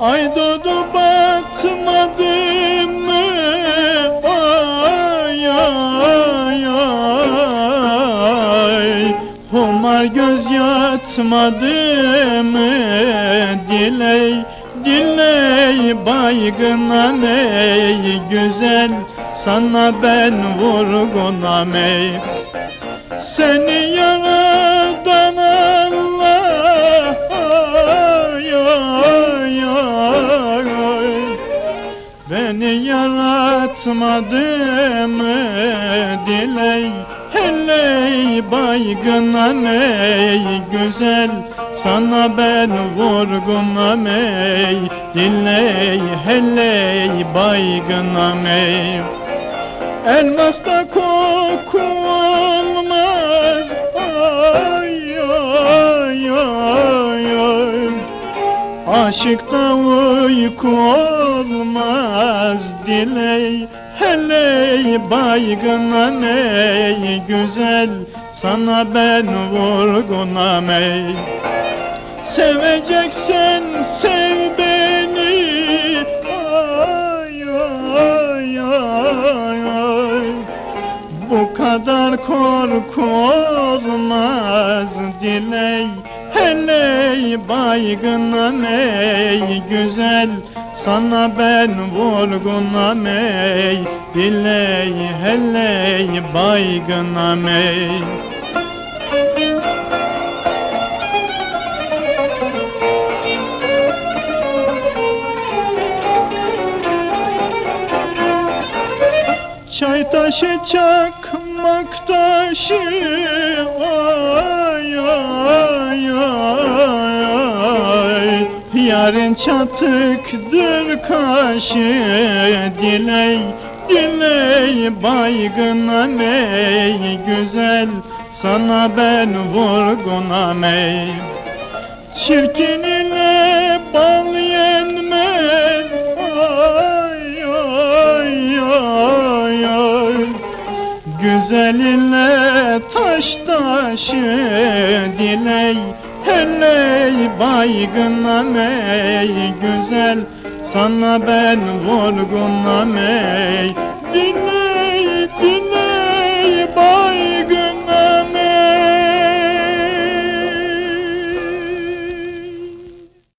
Ay dodu batmadı mı? Ay ay ay Humar göz yatmadı mı? Diley diley baygın ey güzel Sana ben vurgunam ey Seni yalan Beni yaratmadı mı diley? Heley baygınam ey güzel. Sana ben vurgunam ey Diley. Heley baygınam ey. Elmasta koku Aşıkta uyku olmaz diley. Heley baygınam ey güzel. Sana ben vurgunam ey. Seveceksen sev beni. Ay ay ay ay. Bu kadar korku olmaz diley Heley baygınam ey güzel Sana ben vurgunam ey Diley heley baygınam ey. Çay taşı çakmak taşı ay Yarın çatıktır kaşı diley diley baygınam ey güzel Sana ben vurgunam ey Çirkin ile bal yenmez ay ay ay ay. Güzel ile taş taşı diley Heley baygınam ey güzel. Sana ben vurgunam ey